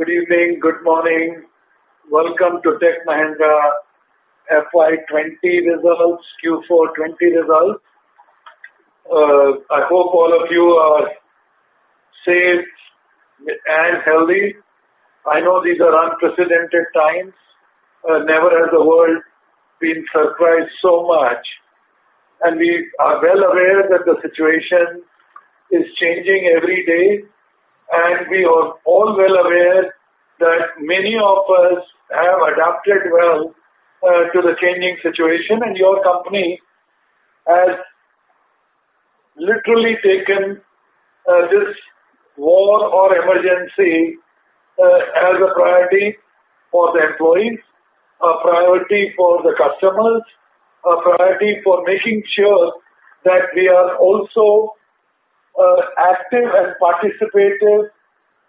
Good evening, good morning. Welcome to Tech Mahindra FY 2020 results, Q4 2020 results. Uh, I hope all of you are safe and healthy. I know these are unprecedented times. Uh, never has the world been surprised so much, and we are well aware that the situation is changing every day, and we are all well aware that many of us have adapted well uh, to the changing situation, and your company has literally taken uh, this war or emergency uh, as a priority for the employees, a priority for the customers, a priority for making sure that we are also Uh, active and participative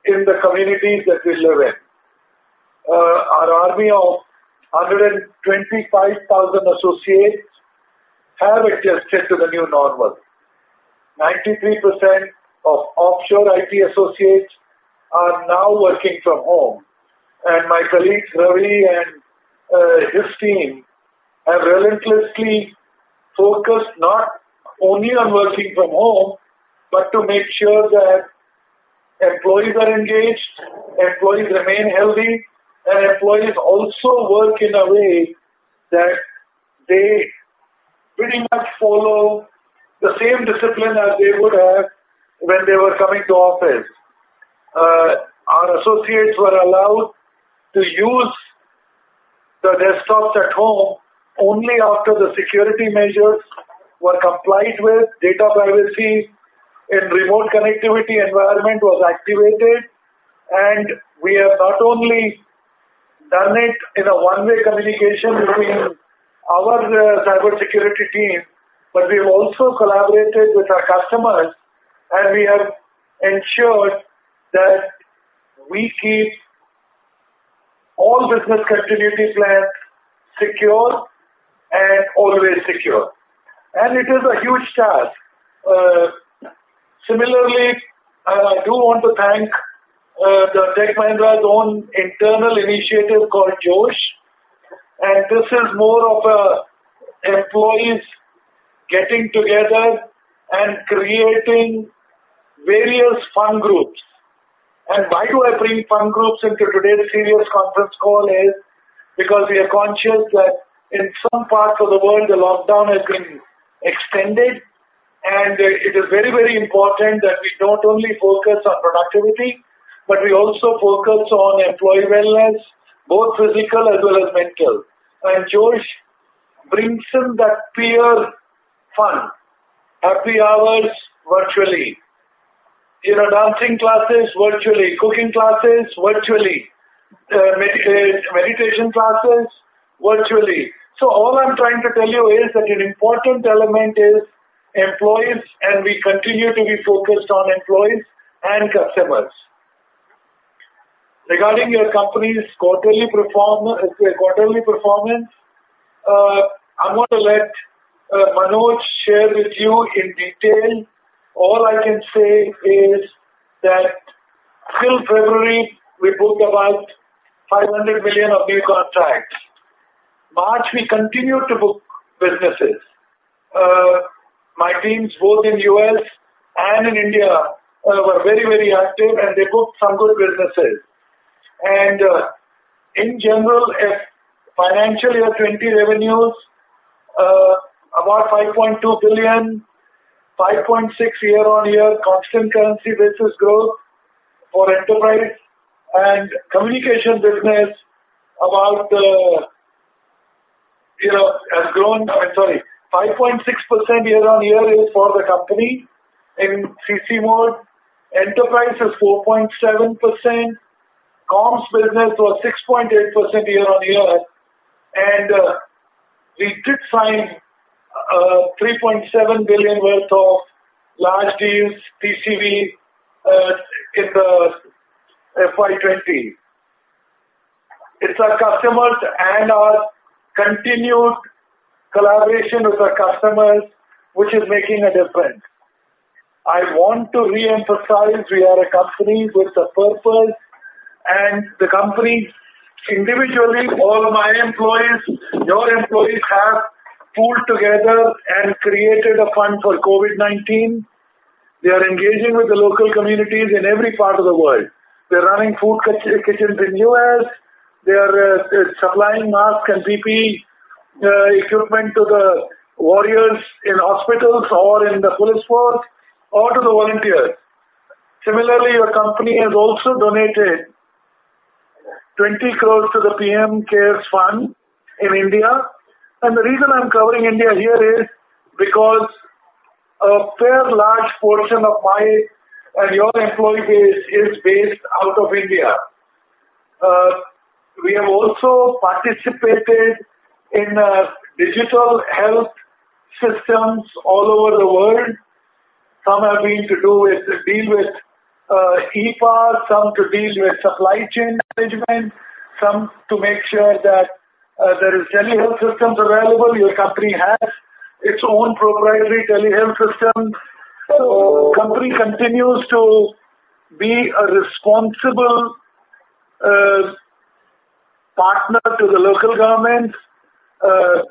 in the communities that we live in. Uh, our army of 125,000 associates have adjusted to the new normal. 93% of offshore IT associates are now working from home, and my colleagues, Ravi and uh, his team, have relentlessly focused not only on working from home, but to make sure that employees are engaged, employees remain healthy, and employees also work in a way that they pretty much follow the same discipline as they would have when they were coming to office. Uh, our associates were allowed to use the desktops at home only after the security measures were complied with, data privacy in remote connectivity environment was activated, and we have not only done it in a one-way communication between our uh, cybersecurity team, but we've also collaborated with our customers, and we have ensured that we keep all business continuity plans secure and always secure. And it is a huge task. Uh, Similarly, uh, I do want to thank uh, the Tech Mahindra's own internal initiative called JOSH, and this is more of a employees getting together and creating various fun groups. And why do I bring fun groups into today's serious conference call is because we are conscious that in some parts of the world, the lockdown has been extended, and uh, it is very very important that we not only focus on productivity, but we also focus on employee wellness, both physical as well as mental. And Josh brings in that peer fun. Happy hours virtually, you know, dancing classes virtually, cooking classes virtually, uh, meditation classes virtually. So all I'm trying to tell you is that an important element is employees, and we continue to be focused on employees and customers. Regarding your company's quarterly uh, quarterly performance, uh, I'm going to let uh, Manoj share with you in detail. All I can say is that till February, we booked about 500 million of new contracts. March, we continued to book businesses. My teams both in U.S. and in India uh, were very very active, and they booked some good businesses. And uh, in general, if financial year 20 revenues, uh, about $5.2 billion, 5.6% year-on-year constant currency basis growth for enterprise and communication business about you know has grown. I'm sorry, 5.6% year-on-year is for the company in CC mode. Enterprise is 4.7%. Comms business was 6.8% year-on-year. And uh, we did sign uh, 3.7 billion worth of large deals, TCV, uh, in the FY 2020. It's our customers and our continued collaboration with our customers which is making a difference. I want to re-emphasize we are a company with a purpose and the company individually, all my employees, your employees have pooled together and created a fund for COVID-19. They are engaging with the local communities in every part of the world. They're running food kitchens in US. They are uh, supplying masks and PPE uh, equipment to the warriors in hospitals or in the police force or to the volunteers. Similarly, your company has also donated 20 crores to the PM CARES Fund in India. And the reason I'm covering India here is because a fair large portion of my and your employee base is based out of India. Uh, we have also participated in uh, digital health systems all over the world. Some have been to do with deal with uh, some to deal with supply chain management, some to make sure that uh, there is telehealth systems available. Your company has its own proprietary telehealth system. So company continues to be a responsible uh, partner to the local governments. Uh,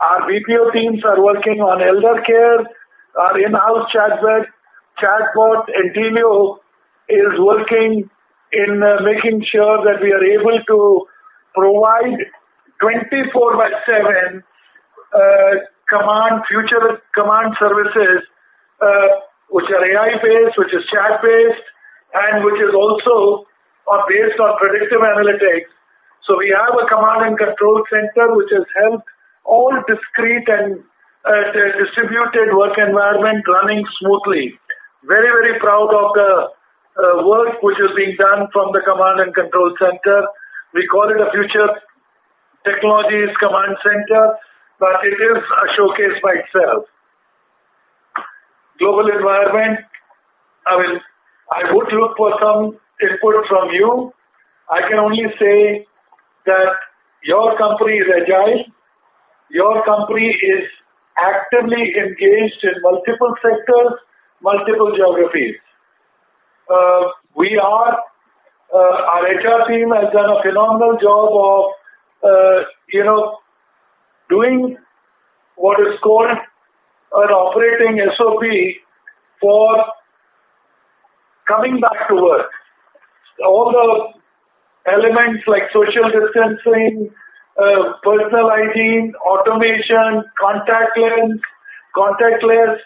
our BPO teams are working on elder care. Our in-house chatbot, chatbot Entellio is working in uh, making sure that we are able to provide 24 by 7 uh, command, future command services, which are AI based, which is chat based, and which is also based on predictive analytics. So we have a command and control center which has helped all discrete and uh, distributed work environment running smoothly. Very, very proud of the uh, work which is being done from the command and control center. We call it a future technologies command center, but it is a showcase by itself. Global environment, I mean, I would look for some input from you. I can only say that your company is agile, your company is actively engaged in multiple sectors, multiple geographies. Uh, we are, uh, our HR team has done a phenomenal job of, uh, you know, doing what is called an operating SOP for coming back to work. All the elements like social distancing, uh, personal hygiene, automation, contactless, contactless,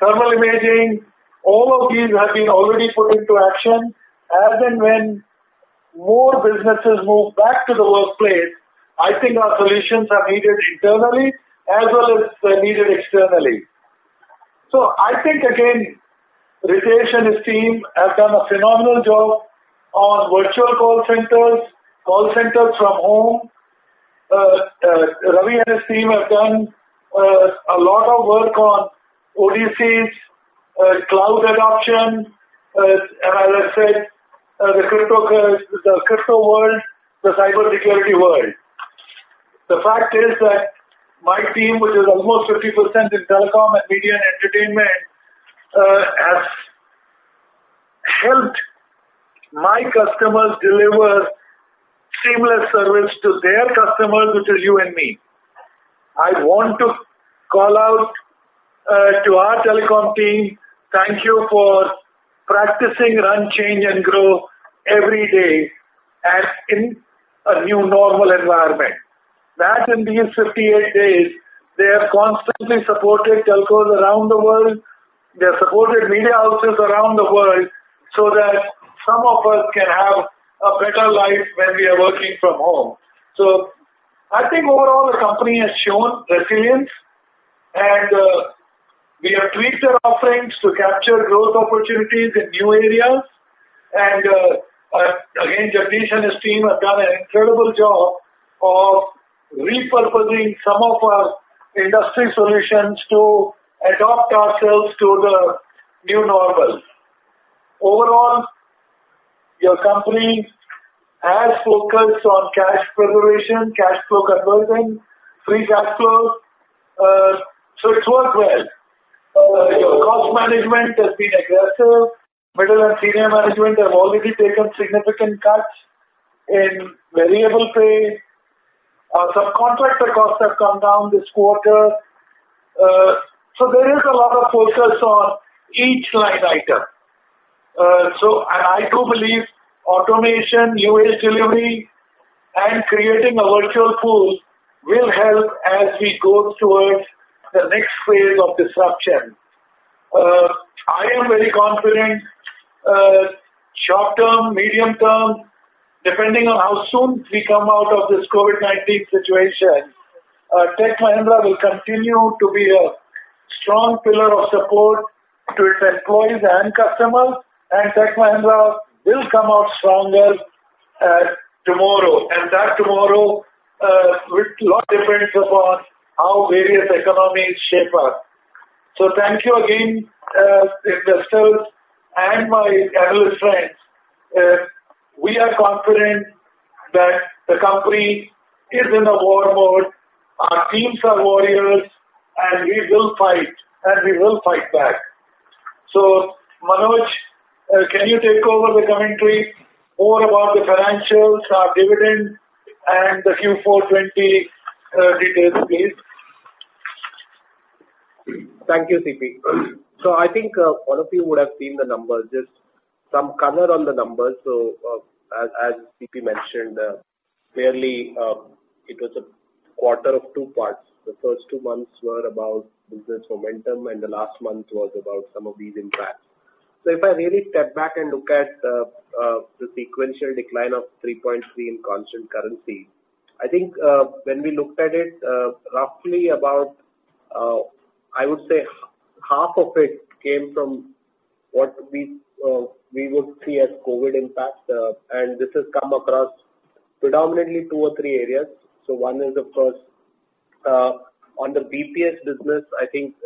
thermal imaging, all of these have been already put into action as and when more businesses move back to the workplace, I think our solutions are needed internally as well as needed externally. So I think again, Ritesh and his team have done a phenomenal job on virtual call centers, call centers from home, uh, uh, Ravi and his team have done uh, a lot of work on ODCs, cloud adoption, and as I said, the crypto world, the cyber security world. The fact is that my team, which is almost 50% in telecom and media and entertainment, has helped my customers deliver seamless service to their customers, which is you and me. I want to call out uh, to our telecom team, thank you for practicing run, change and grow every day and in a new normal environment. That in these 58 days, they have constantly supported telcos around the world. They have supported media houses around the world so that some of us can have a better life when we are working from home. So I think overall the company has shown resilience and uh, we have tweaked our offerings to capture growth opportunities in new areas. And uh, uh, again, Jagdish and his team have done an incredible job of repurposing some of our industry solutions to adopt ourselves to the new normal. Overall, your company has focused on cash preservation, cash flow conversion, free cash flow. Uh, so it's worked well. Uh, your cost management has been aggressive. middle and senior management have already taken significant cuts in variable pay. Our subcontractor costs have come down this quarter. So there is a lot of focus on each line item. Uh, I do believe automation, new age delivery, and creating a virtual pool will help as we go towards the next phase of disruption. Uh, I am very confident, uh, short term, medium term, depending on how soon we come out of this COVID-19 situation, Tech Mahindra will continue to be a strong pillar of support to its employees and customers, and Tech Mahindra will come out stronger uh, tomorrow. And that tomorrow uh, will lot depends upon how various economies shape up. So thank you again, uh, investors and my analyst friends. We are confident that the company is in a war mode. Our teams are warriors, and we will fight, and we will fight back. So Manoj, Uh, can you take over the commentary more about the financials, our dividend, and the Q4 2020 uh, details, please? Thank you, C.P. So I think uh, all of you would have seen the numbers, just some color on the numbers. So as C.P. mentioned, clearly, it was a quarter of two parts. The first two months were about business momentum, and the last month was about some of these impacts. So if I really step back and look at uh, uh, the sequential decline of 3.3 in constant currency, I think uh, when we looked at it, roughly about, I would say half of it came from what we we would see as COVID impact. And this has come across predominantly two or three areas. So one is, of course, on the BPS business, I think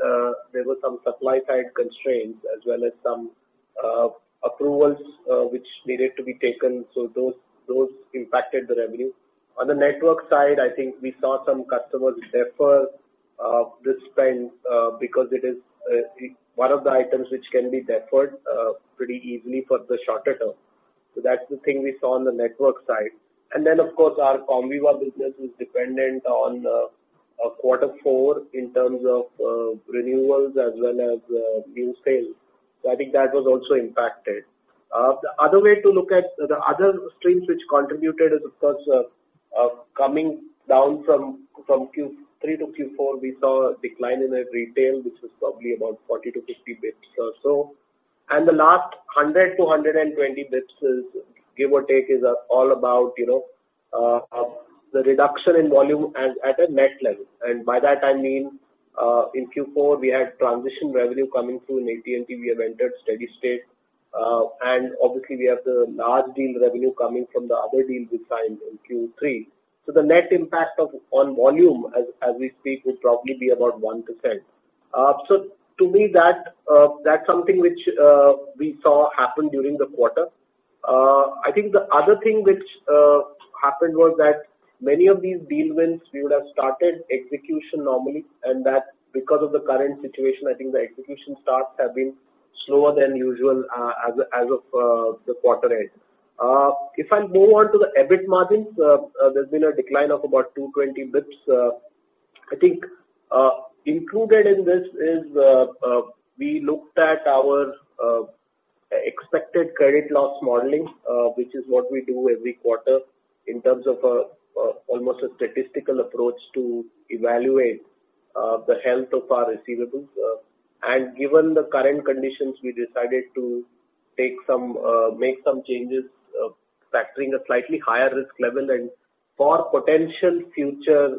there were some supply side constraints as well as some Uh, approvals uh, which needed to be taken. So those those impacted the revenue. On the network side, I think we saw some customers defer uh, the spend because it is one of the items which can be deferred pretty easily for the shorter term. So that's the thing we saw on the network side. And then of course, our Comviva business is dependent on quarter four in terms of renewals as well as new sales. I think that was also impacted. Uh, The other way to look at the other streams which contributed is, of course, uh, coming down from from Q3 to Q4, we saw a decline in the retail, which was probably about 40 to 50 basis points or so. And the last 100 to 120 basis points, give or take, is all about you know, uh, the reduction in volume at a net level. And by that I mean, Uh, in Q4, we had transition revenue coming through in AT&T. We have entered steady state. Uh and obviously, we have the large deal revenue coming from the other deals we signed in Q3. So The net impact of on volume as as we speak would probably be about 1%. Uh, so to me, that uh, that's something which we saw happen during the quarter. Uh I think the other thing which happened was that many of these deal wins, we would have started execution normally, and that because of the current situation, I think the execution starts have been slower than usual uh, as of uh, the quarter end. Uh, if I move on to the EBIT margins, there's been a decline of about 220 basis points. I think included in this is we looked at our expected credit loss modeling, which is what we do every quarter in terms of almost a statistical approach to evaluate uh, the health of our receivables. Uh, and given the current conditions, we decided to take some uh, make some changes, factoring a slightly higher risk level and for potential future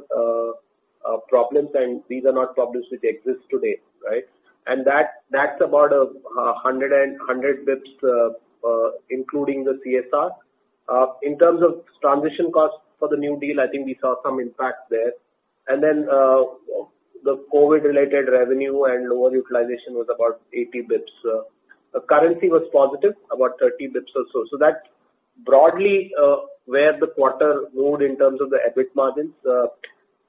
problems, and these are not problems which exist today. Right? And that, that's about 100 basis points, including the CSR. In terms of transition costs for the new deal, I think we saw some impact there. And then uh, the COVID-related revenue and lower utilization was about 80 basis points. Uh, currency was positive, about 30 basis points or so. so. That's broadly uh, where the quarter moved in terms of the EBIT margins.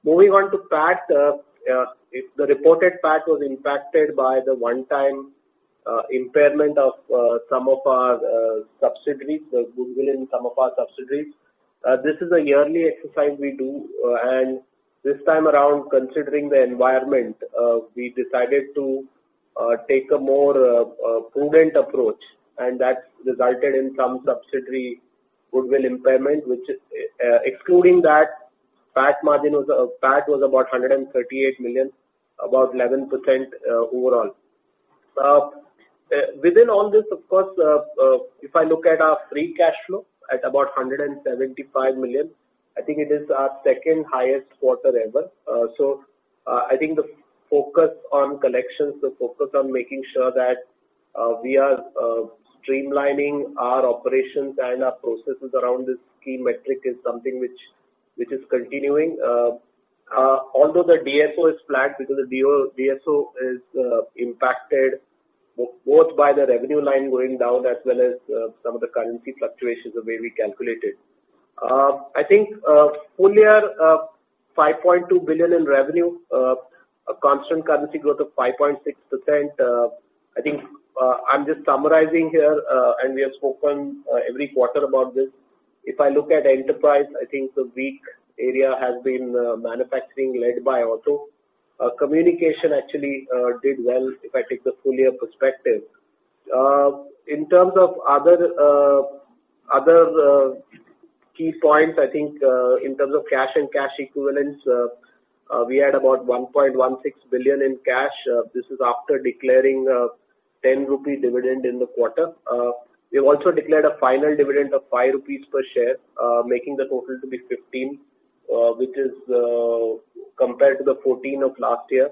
Moving on to PAT. The reported PAT was impacted by the one-time impairment of some of our subsidiaries, the goodwill in some of our subsidiaries. Uh, this is a yearly exercise we do, uh, and this time around, considering the environment, uh, we decided to uh, take a more uh, prudent approach, and that resulted in some subsidiary goodwill impairment, which excluding that, PAT margin was PAT was about 138 million, about 11% overall. Within all this, of course, if I look at our free cash flow at about 175 million, I think it is our second highest quarter ever. Uh, so, uh, I think the focus on collections, the focus on making sure that uh, we are streamlining our operations and our processes around this key metric is something which which is continuing. Although the DSO is flat because the DSO is impacted both by the revenue line going down as well as uh, some of the currency fluctuations, the way we calculate it. Uh, I think uh, full year, 5.2 billion in revenue, a constant currency growth of 5.6%. I think I'm just summarizing here, and we have spoken every quarter about this. If I look at enterprise, I think the weak area has been manufacturing led by auto. Uh, communication actually uh, did well if I take the full year perspective. Uh, in terms of other other key points, I think in terms of cash and cash equivalents, we had about 1.16 billion in cash. This is after declaring 10 rupee dividend in the quarter. We have also declared a final dividend of 5 rupees per share, making the total to be 15, which is compared to the 14 of last year.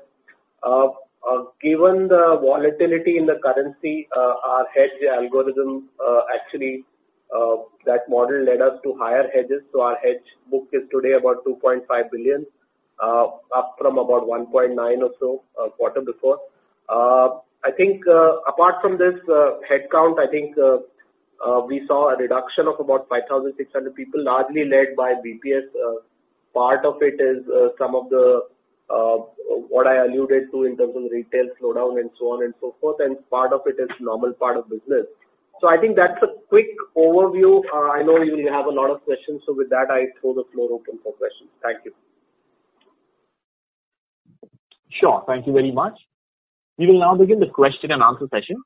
Uh, uh, given the volatility in the currency, uh, our hedge algorithm, actually, that model led us to higher hedges. So our hedge book is today about 2.5 billion, up from about 1.9 billion or so quarter before. I think apart from this headcount, I think we saw a reduction of about 5,600 people, largely led by BPS. Part of it is uh, some of the uh, what I alluded to in terms of retail slowdown and so on and so forth, and part of it is normal part of business. So I think that's a quick overview. Uh, I know you have a lot of questions. So with that, I throw the floor open for questions. Thank you. Sure. Thank you very much. We will now begin the question and answer session.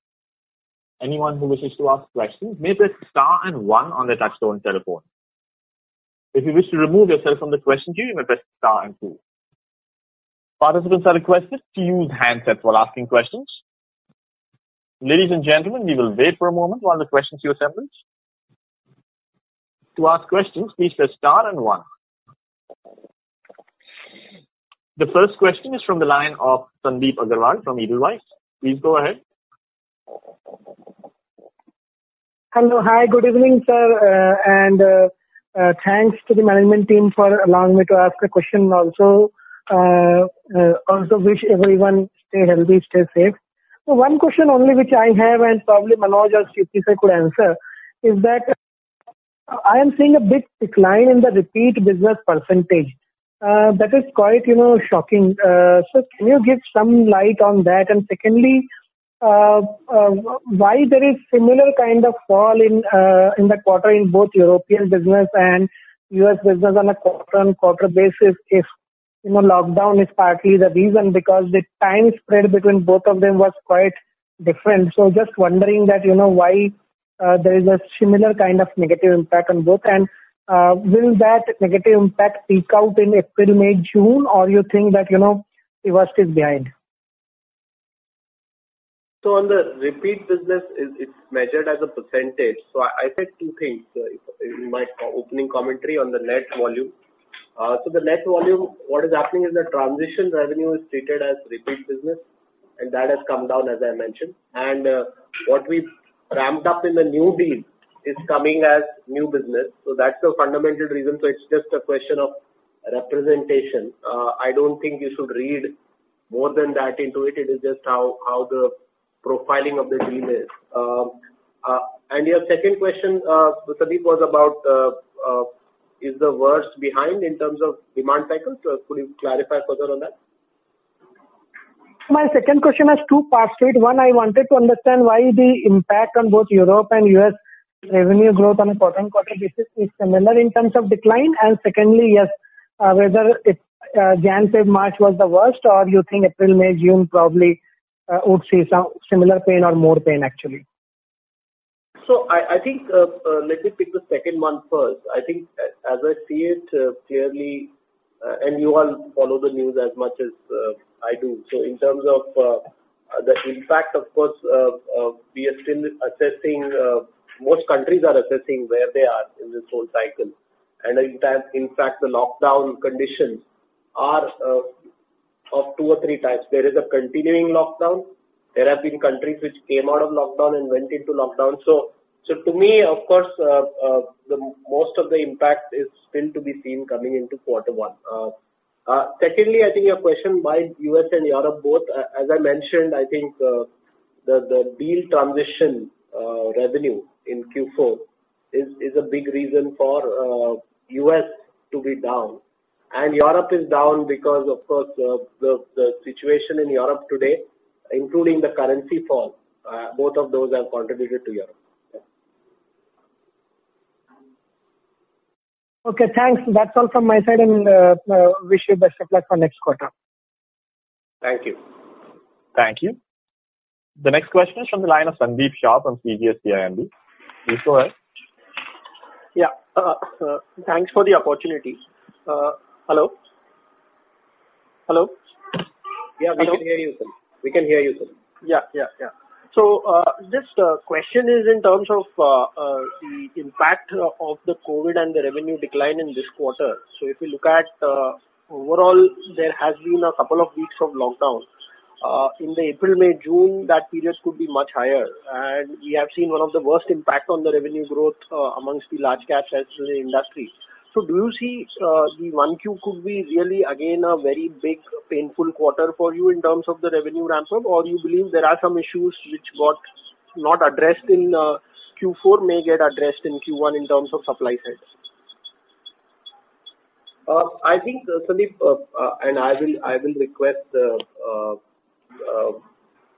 Anyone who wishes to ask questions may press star and one on their touchtone telephone. If you wish to remove yourself from the question queue, you may press star and two. Participants are requested to use handsets while asking questions. Ladies and gentlemen, we will wait for a moment while the question queue assembles. To ask questions, please press star and one. The first question is from the line of Sandeep Agarwal from Edelweiss. Please go ahead. Hello. Hi, good evening, sir. Uh, uh, Thanks to the management team for allowing me to ask a question also. Also wish everyone stay healthy, stay safe. So One question only which I have, and probably Manoj or sir could answer, is that I am seeing a big decline in the repeat business percentage. Uh, That is quite you know, shocking. Uh, so can you give some light on that? And secondly, Uh, uh, why there is similar kind of fall in uh, in the quarter in both European business and U.S. business on a quarter-on-quarter basis if you know lockdown is partly the reason because the time spread between both of them was quite different. So just wondering that you know, why there is a similar kind of negative impact on both, and will that negative impact peak out in April, May, June, or you think that you know the worst is behind? So on the repeat business, it's measured as a percentage. So I said two things uh, in my opening commentary on the net volume. Uh, so the net volume, what is happening is the transition revenue is treated as repeat business, and that has come down, as I mentioned. And uh, what we've ramped up in the new deal is coming as new business. So that's the fundamental reason. So it's just a question of representation. I don't think you should read more than that into it. It is just how the profiling of the deal is. Um, uh, and your second question, uh, Sandeep, was about uh, is the worst behind in terms of demand cycles? Could you clarify further on that? My second question has two parts to it. One, I wanted to understand why the impact on both Europe and U.S. revenue growth on a quarter-on-quarter basis is similar in terms of decline. And secondly, yes, uh, whether it, uh, Jan, Feb, March was the worst, or you think April, May, June probably uh, would see some similar pain or more pain actually? So I, I think uh, uh, let me pick the second one first. I think uh, as I see it uh, clearly, uh, and you all follow the news as much as uh, I do. So in terms of the impact, of course, we are still assessing. most countries are assessing where they are in this whole cycle, and in fact, in fact, the lockdown conditions are of two or three types. There is a continuing lockdown. There have been countries which came out of lockdown and went into lockdown. So so to me, of course, uh, uh, the most of the impact is still to be seen coming into quarter one. Uh, secondly, I think your question why U.S. and Europe both, as I mentioned, I think the the deal transition revenue in Q4 is is a big reason for U.S. to be down. And Europe is down because, of course, the the situation in Europe today, including the currency fall, both of those have contributed to Europe. Okay, thanks. That's all from my side, and uh, uh, wish you best of luck for next quarter. Thank you. Thank you. The next question is from the line of Sandeep Shah from CGS-CIMB. Please go ahead. Yeah, uh, thanks for the opportunity. Hello? Hello? Yeah, we can hear you, sir. We can hear you, sir. Yeah, yeah, yeah. So uh, this uh, question is in terms of uh, the impact of the COVID and the revenue decline in this quarter. So if you look at overall, there has been a couple of weeks of lockdown. In the April, May, June, that period could be much higher, and we have seen one of the worst impact on the revenue growth amongst the large caps as in the industry. So do you see uh, the 1Q could be really again a very big painful quarter for you in terms of the revenue ramp up, or you believe there are some issues which got not addressed in uh, Q4 may get addressed in Q1 in terms of supply side? Uh, I think, uh, Sandeep, uh, uh, and I will I will request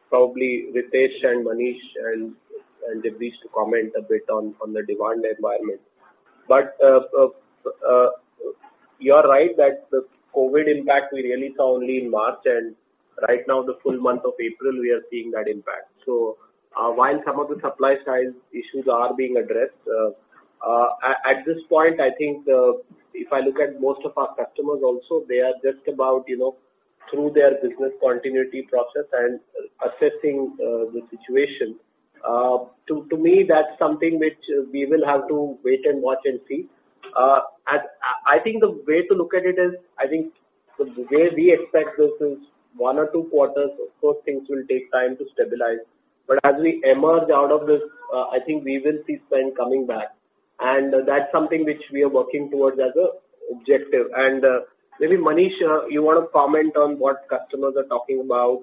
probably Ritesh and Manish and and Jagdish to comment a bit on on the demand environment. But you're right that the COVID impact we really saw only in March, and right now the full month of April, we are seeing that impact. So uh, while some of the supply side issues are being addressed, uh, at this point, I think if I look at most of our customers also, they are just about, you know, through their business continuity process and assessing the situation. To to me, that's something which we will have to wait and watch and see. Uh, I think the way to look at it is, I think the way we expect this is one or two quarters. Of course, things will take time to stabilize. But as we emerge out of this, uh, I think we will see spend coming back. And that's something which we are working towards as a objective. And uh, maybe Manish, you want to comment on what customers are talking about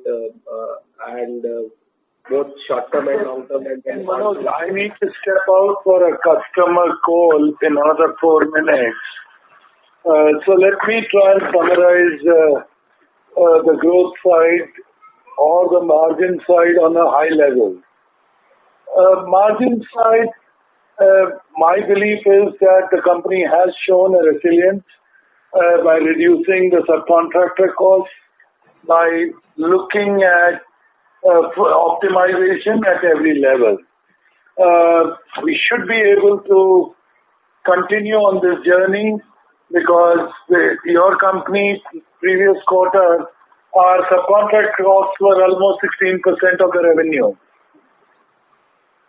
and both short-term and long-term? Manoj, I need to step out for a customer call in another four minutes. Uh, so let me try and summarize uh, uh, the growth side or the margin side on a high level. Margin side, my belief is that the company has shown a resilience by reducing the subcontractor costs, by looking at optimization at every level. Uh, we should be able to continue on this journey because your company previous quarter, our subcontract costs were almost 16% of the revenue.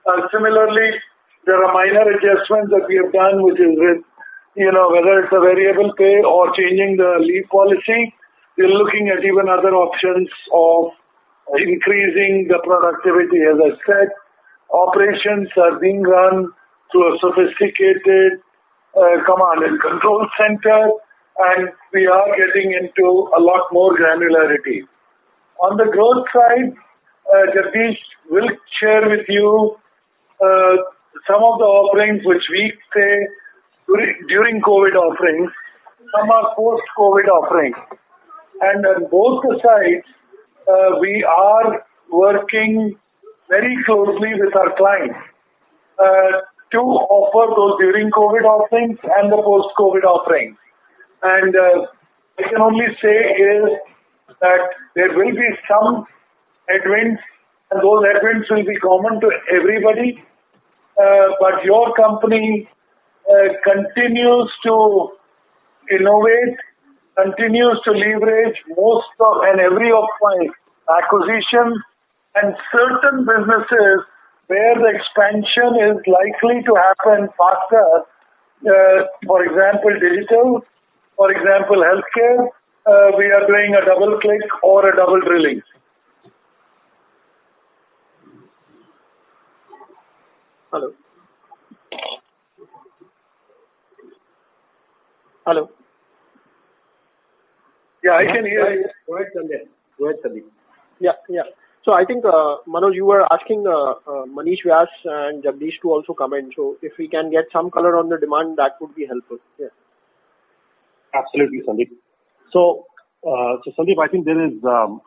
Uh, similarly, there are minor adjustments that we have done, which is with, you know, whether it's a variable pay or changing the leave policy. We're looking at even other options of increasing the productivity. As I said, operations are being run through a sophisticated uh, command and control center, and we are getting into a lot more granularity. On the growth side, uh, Jagdish will share with you uh, some of the offerings which we say during COVID offerings, some are post-COVID offerings. And on both the sides, uh, we are working very closely with our clients uh, to offer those during COVID offerings and the post-COVID offerings. And uh, I can only say is that there will be some headwinds, and those headwinds will be common to everybody. Uh, but your company uh, continues to innovate, continues to leverage most of and every of my acquisitions and certain businesses where the expansion is likely to happen faster. Uh, for example, digital, for example, healthcare, uh, we are doing a double click or a double drilling. Hello. Hello. Yeah, I can hear you. Go ahead, Sandeep. Go ahead, Sandeep. Yeah, yeah. So I think, uh, Manoj, you were asking uh, uh, Manish Vyas and Jagdish to also comment. So if we can get some color on the demand, that would be helpful. Yeah. Absolutely, Sandeep. So, uh, so Sandeep, I think there is um,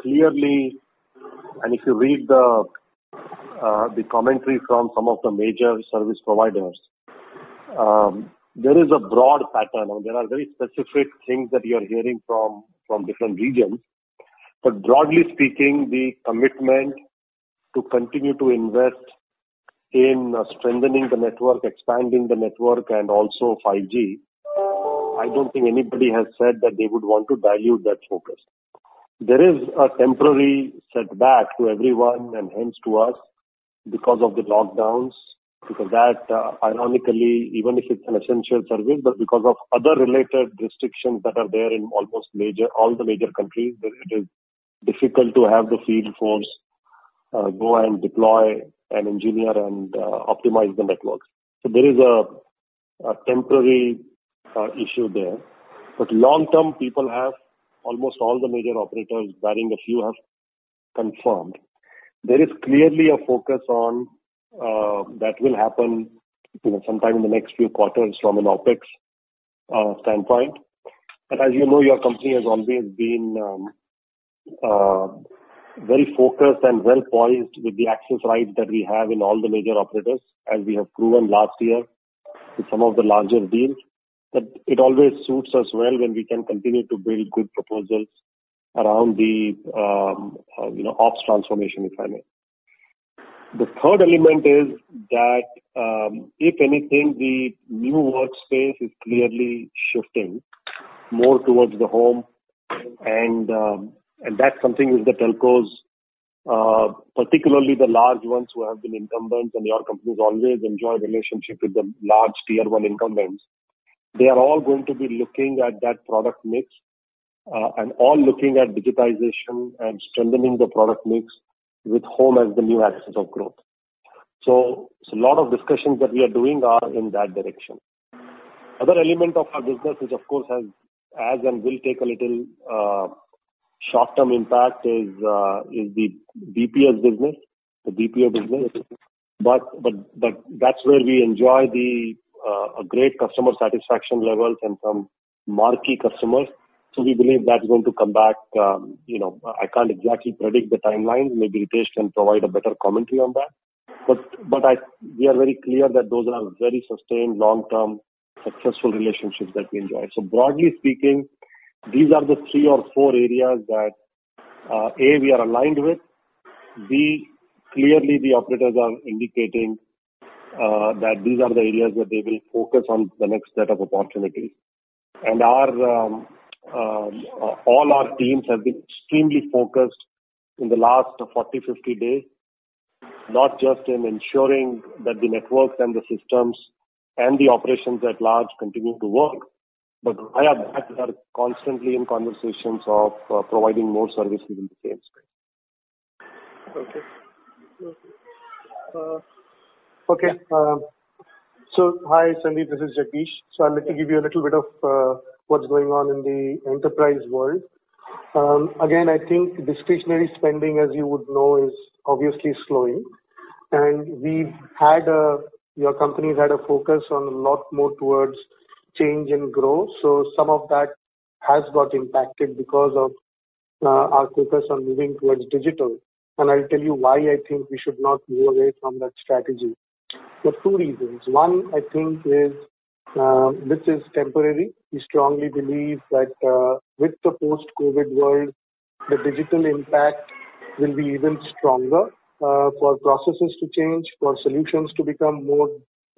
clearly, and if you read the uh, the commentary from some of the major service providers, um, there is a broad pattern. I mean, there are very specific things that you are hearing from from different regions. But broadly speaking, the commitment to continue to invest in uh, strengthening the network, expanding the network, and also 5G I don't think anybody has said that they would want to dilute that focus. There is a temporary setback to everyone and hence to us because of the lockdowns, because that, uh, ironically, even if it's an essential service, but because of other related restrictions that are there in almost major, all the major countries, it is difficult to have the field force uh, go and deploy and engineer and uh, optimize the networks. So there is a, a temporary uh, issue there. But long term, people have almost all the major operators, barring a few, have confirmed. There is clearly a focus on that will happen you know, sometime in the next few quarters from an OpEx uh, standpoint. And as you know, your company has always been um, uh, very focused and well poised with the access rights that we have in all the major operators, as we have proven last year with some of the larger deals that it always suits us well when we can continue to build good proposals around the um, uh, you know ops transformation, if I may. The third element is that um, if anything, the new workspace is clearly shifting more towards the home, and um, and that's something which the telcos, uh, particularly the large ones who have been incumbents, and your companies always enjoy relationship with the large tier one incumbents they are all going to be looking at that product mix uh, and all looking at digitization and strengthening the product mix with home as the new axis of growth. So, so a lot of discussions that we are doing are in that direction. Other element of our business, which of course has as and will take a little uh, short-term impact, is uh, is the BPS business, the BPO business. But but but that's where we enjoy the uh, a great customer satisfaction levels and some marquee customers. So we believe that's going to come back. Um, you know, I can't exactly predict the timelines. Maybe Ritesh can provide a better commentary on that. But but I we are very clear that those are very sustained, long-term, successful relationships that we enjoy. So broadly speaking, these are the three or four areas that uh, a we are aligned with. B clearly the operators are indicating uh, that these are the areas that they will focus on the next set of opportunities. And our um, um, uh, all our teams have been extremely focused in the last 40, 50 days, not just in ensuring that the networks and the systems and the operations at large continue to work, but via that, we are constantly in conversations of uh, providing more services in the same space. Okay. okay. Uh, Okay. Uh, so hi, Sandeep, this is Jagdish. So I'd like to give you a little bit of uh, what's going on in the enterprise world. Um, again, I think discretionary spending, as you would know, is obviously slowing. And we've had a, your company's had a focus on a lot more towards change and growth. So some of that has got impacted because of uh, our focus on moving towards digital. And I'll tell you why I think we should not move away from that strategy. For two reasons. One, I think is uh, this is temporary. We strongly believe that uh, with the post-COVID world, the digital impact will be even stronger uh, for processes to change, for solutions to become more,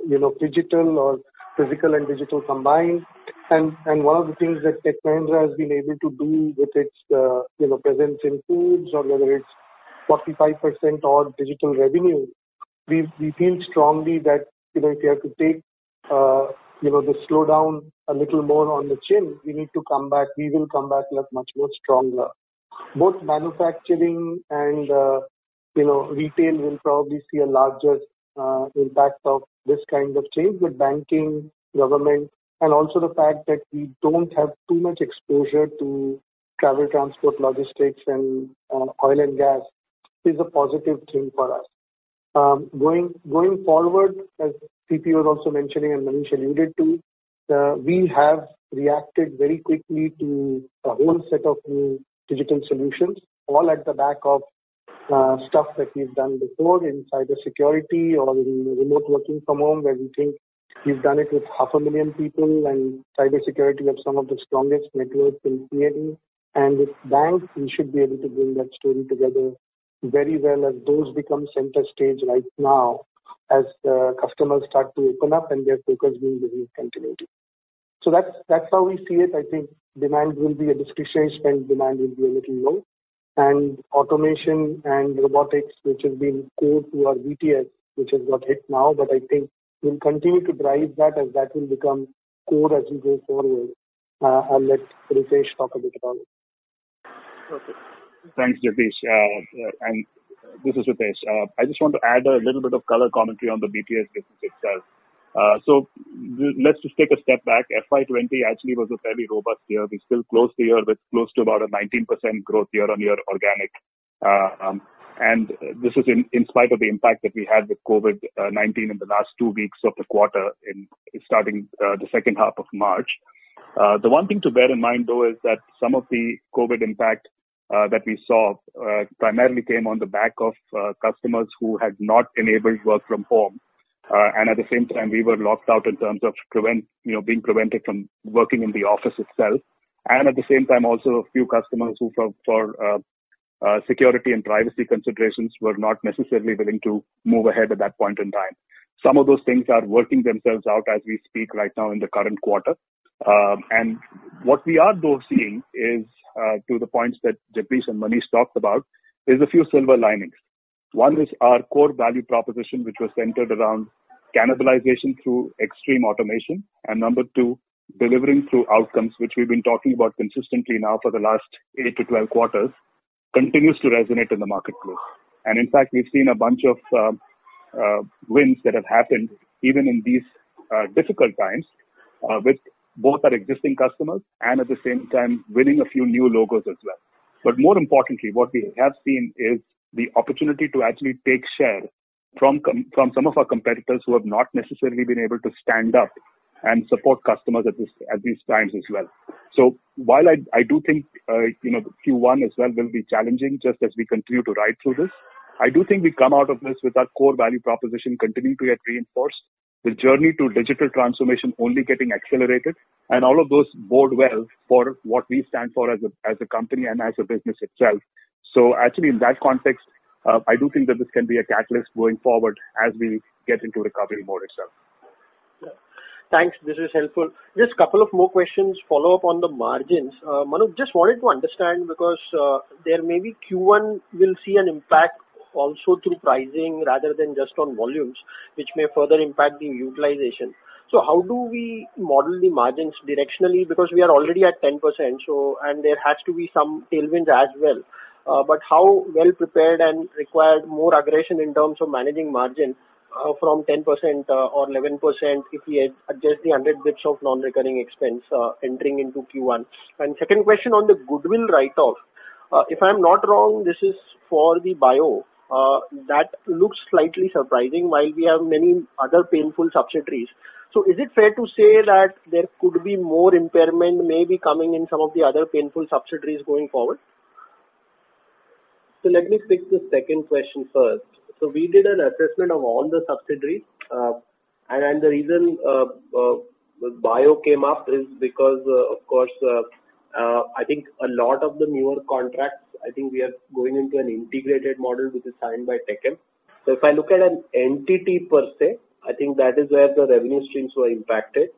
you know, digital or physical and digital combined. And and one of the things that Tech Mahindra has been able to do with its uh, you know presence in foods or whether it's 45% or digital revenue, we we feel strongly that you know if you have to take uh, you know the slowdown a little more on the chin, we need to come back. We will come back much more stronger. Both manufacturing and uh, you know retail will probably see a larger uh, impact of this kind of change, but banking, government, and also the fact that we don't have too much exposure to travel, transport, logistics, and uh, oil and gas is a positive thing for us. Um, going going forward, as CP was also mentioning and Manish alluded to, we have reacted very quickly to a whole set of new digital solutions, all at the back of uh, stuff that we've done before in cybersecurity or in remote working from home, where we think we've done it with half a million people, and cybersecurity have some of the strongest networks in CNE. And with banks, we should be able to bring that story together very well as those become center stage right now as uh, customers start to open up and their focus being business continuity. So that's that's how we see it. I think demand will be a discretionary spend demand will be a little low, and automation and robotics, which has been core to our BTS, which has got hit now, but I think we'll continue to drive that as that will become core as we go forward. Uh, I'll let Ritesh talk a bit about it. Okay. Thanks, Jagdish. Uh, and this is Ritesh. Uh, I just want to add a little bit of color commentary on the BTS business itself. Uh, so let's just take a step back. FY20 actually was a fairly robust year. We still closed the year with close to about a 19% growth year-on-year organic. Um, and this is in, spite of the impact that we had with COVID-19 in the last two weeks of the quarter, in starting uh, the second half of March. Uh, the one thing to bear in mind, though, is that some of the COVID impact uh, that we saw uh, primarily came on the back of uh, customers who had not enabled work from home. and at the same time, we were locked out in terms of prevent, you know, being prevented from working in the office itself. And at the same time, also a few customers who, for, for uh, security and privacy considerations were not necessarily willing to move ahead at that point in time. Some of those things are working themselves out as we speak right now in the current quarter. Um, and what we are though seeing is uh, to the points that Jagdish and Manish talked about is a few silver linings. One is our core value proposition, which was centered around cannibalization through extreme automation. And number two, delivering through outcomes, which we've been talking about consistently now for the last eight to 12 quarters, continues to resonate in the marketplace. And in fact, we've seen a bunch of uh, uh, wins that have happened even in these uh, difficult times uh, with both our existing customers and at the same time winning a few new logos as well. But more importantly, what we have seen is the opportunity to actually take share from from some of our competitors who have not necessarily been able to stand up and support customers at this at these times as well. So while I I do think uh, you know Q1 as well will be challenging just as we continue to ride through this, I do think we come out of this with our core value proposition continuing to get reinforced the journey to digital transformation only getting accelerated, and all of those bode well for what we stand for as a as a company and as a business itself. So actually, in that context, uh, I do think that this can be a catalyst going forward as we get into recovery mode itself. Thanks. This is helpful. Just a couple of more questions follow up on the margins. Uh, Manu, just wanted to understand because uh, there may be Q1 will see an impact also through pricing rather than just on volumes, which may further impact the utilization. So how do we model the margins directionally? Because we are already at 10%, so and there has to be some tailwinds as well. Uh, but how well prepared and required more aggression in terms of managing margin uh, from 10% uh, or 11% if we adjust the 100 bits of non-recurring expense uh, entering into Q1? And second question on the goodwill write-off. Uh, if I'm not wrong, this is for the bio. Uh, that looks slightly surprising while we have many other painful subsidiaries. So is it fair to say that there could be more impairment maybe coming in some of the other painful subsidiaries going forward? So let me pick the second question first. So we did an assessment of all the subsidiaries, uh, and, and the reason uh, uh, bio came up is because, uh, of course, uh, uh, I think a lot of the newer contracts, I think we are going into an integrated model which is signed by TechM. So if I look at an entity per se, I think that is where the revenue streams were impacted.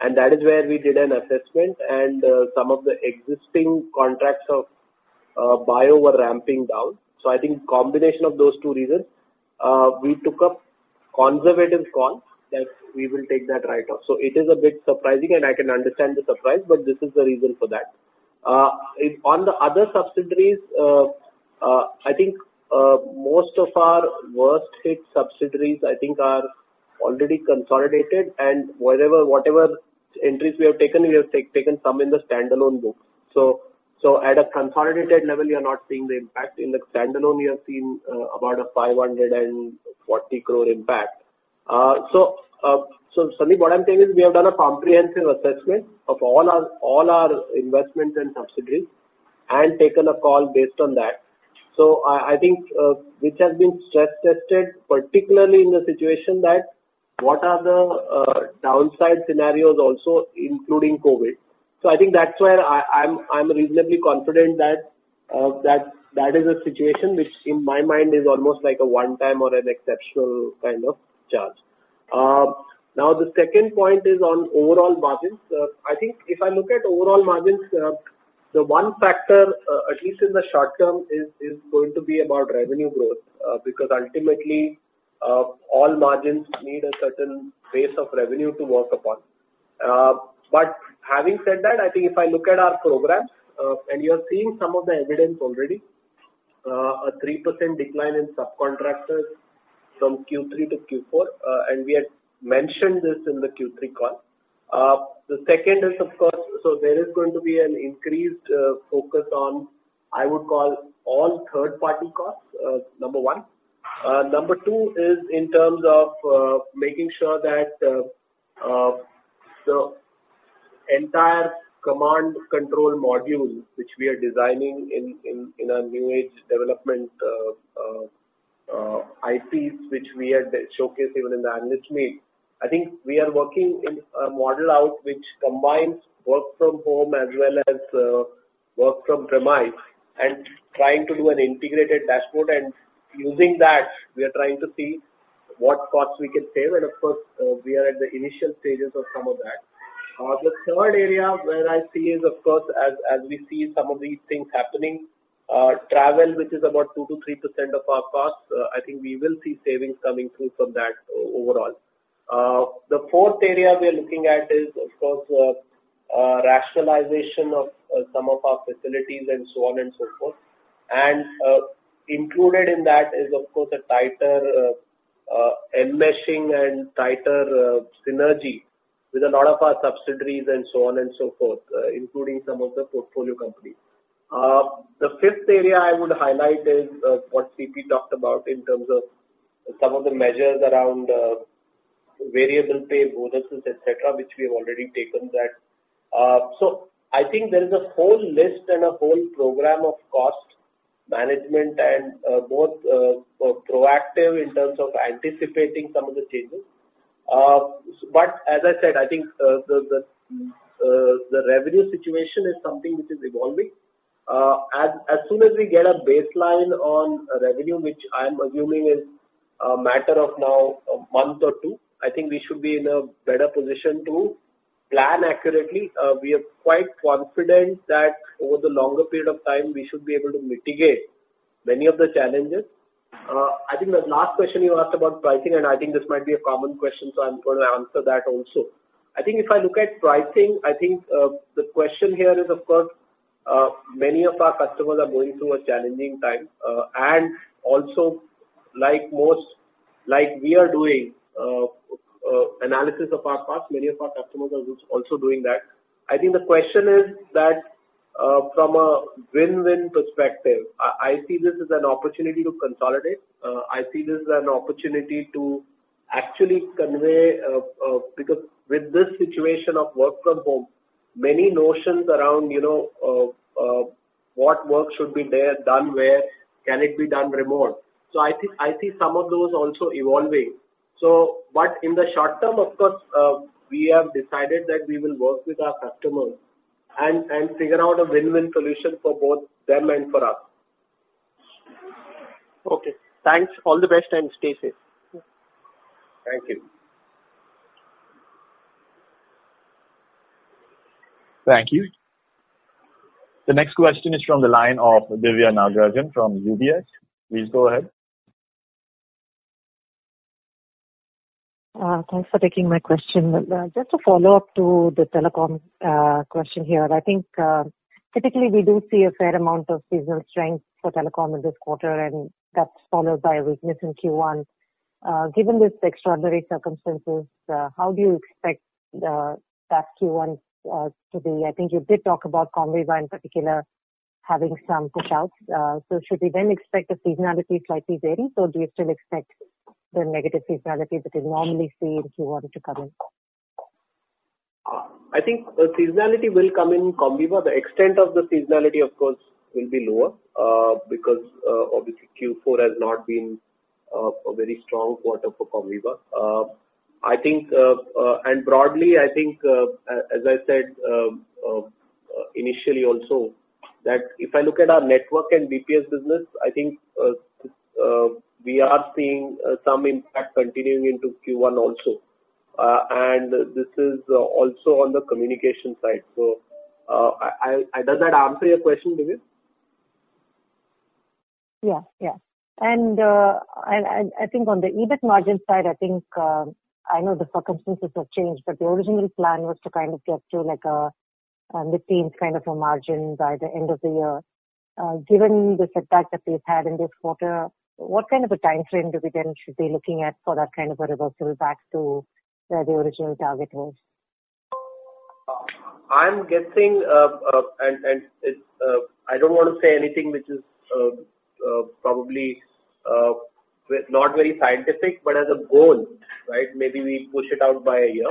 And that is where we did an assessment and uh, some of the existing contracts of uh, bio were ramping down. So I think combination of those two reasons, uh, we took up conservative call that we will take that write-off. So it is a bit surprising, and I can understand the surprise, but this is the reason for that. Uh, on the other subsidiaries, uh, uh, I think most of our worst hit subsidiaries, I think, are already consolidated, and whatever whatever entries we have taken, we have taken some in the standalone book. So so at a consolidated level, you are not seeing the impact. In the standalone, you have seen about a 540 crore impact. So Sandeep, what I'm saying is we have done a comprehensive assessment of all our all our investments and subsidiaries, and taken a call based on that. So I, think uh, which has been stress tested, particularly in the situation that what are the uh, downside scenarios also, including COVID. So I think that's where I'm I'm reasonably confident that uh, that that is a situation which in my mind is almost like a one-time or an exceptional kind of charge. Uh, now the second point is on overall margins. Uh, I think if I look at overall margins, uh, the one factor, at least in the short term, is is going to be about revenue growth because ultimately all margins need a certain base of revenue to work upon. But having said that, I think if I look at our programs, and you're seeing some of the evidence already, a 3% decline in subcontractors from Q3 to Q4, uh, and we had mentioned this in the Q3 call. Uh, the second is, of course, so there is going to be an increased uh, focus on, I would call, all third-party costs, number one. Uh, number two is in terms of uh, making sure that uh, the entire command control module, which we are designing in, in, in our new age development IPs, which we had showcased even in the analyst meet, I think we are working in a model out which combines work from home as well as uh, work from premise and trying to do an integrated dashboard and using that, we are trying to see what costs we can save, and of course, uh, we are at the initial stages of some of that. Uh, the third area where I see is, of course, as as we see some of these things happening, uh, travel, which is about two to three percent of our costs, uh, I think we will see savings coming through from that overall. Uh, the fourth area we are looking at is, of course, uh, rationalization of some of our facilities and so on and so forth. And included in that is, of course, a tighter uh, uh, enmeshing and tighter uh, synergy with a lot of our subsidiaries and so on and so forth, including some of the portfolio companies. Uh, the fifth area I would highlight is uh, what CP talked about in terms of some of the measures around uh, variable pay, bonuses, et cetera, which we have already taken that. So I think there is a whole list and a whole program of cost management and uh, both uh, uh, proactive in terms of anticipating some of the changes. But as I said, I think the the the revenue situation is something which is evolving. As as soon as we get a baseline on revenue, which I'm assuming is a matter of now a month or two, I think we should be in a better position to plan accurately. Uh, we are quite confident that over the longer period of time, we should be able to mitigate many of the challenges. Uh, I think the last question you asked about pricing, and I think this might be a common question, so I'm going to answer that also. I think if I look at pricing, I think uh, the question here is, of course, many of our customers are going through a challenging time. And also, like most, like we are doing, uh, analysis of our costs. Many of our customers are also doing that. I think the question is that uh, from a win-win perspective, I see this as an opportunity to consolidate. Uh, I see this as an opportunity to actually convey, because with this situation of work from home, many notions around, you know, what work should be there, done where, Can it be done remote? So I think I see some of those also evolving. So, but in the short term, of course, uh, we have decided that we will work with our customers and and figure out a win-win solution for both them and for us. Okay. Thanks. All the best and stay safe. Thank you. Thank you. The next question is from the line of Divya Nagarajan from UBS. Please go ahead. Uh, thanks for taking my question. Uh, just a follow-up to the telecom uh, question here. I think typically we do see a fair amount of seasonal strength for telecom in this quarter, and that's followed by a weakness in Q1. Given this extraordinary circumstances, how do you expect that Q1 to be? I think you did talk about Comviva in particular having some push-outs. So should we then expect the seasonality slightly varies, or do you still expect the negative seasonality that you normally see in Q1 to come in? I think seasonality will come in Comviva. The extent of the seasonality, of course, will be lower uh, because uh, obviously Q4 has not been uh, a very strong quarter for Comviva. I think, uh, uh, and broadly, I think, uh, as I said um, um, initially also, that if I look at our network and BPS business, I think we are seeing uh, some impact continuing into Q1 also. Uh, and this is uh, also on the communication side. So, uh, I, I, does that answer your question, Divya? Yeah. Yeah. And I think on the EBIT margin side, I think um, I know the circumstances have changed, but the original plan was to kind of get to like a mid-teens kind of a margin by the end of the year. Given the setback that we've had in this quarter, what kind of a time frame do we then should be looking at for that kind of a reversal back to where the original target was? I'm guessing, uh, uh, and and uh, I don't want to say anything which is probably not very scientific, but as a goal, right? Maybe we push it out by a year,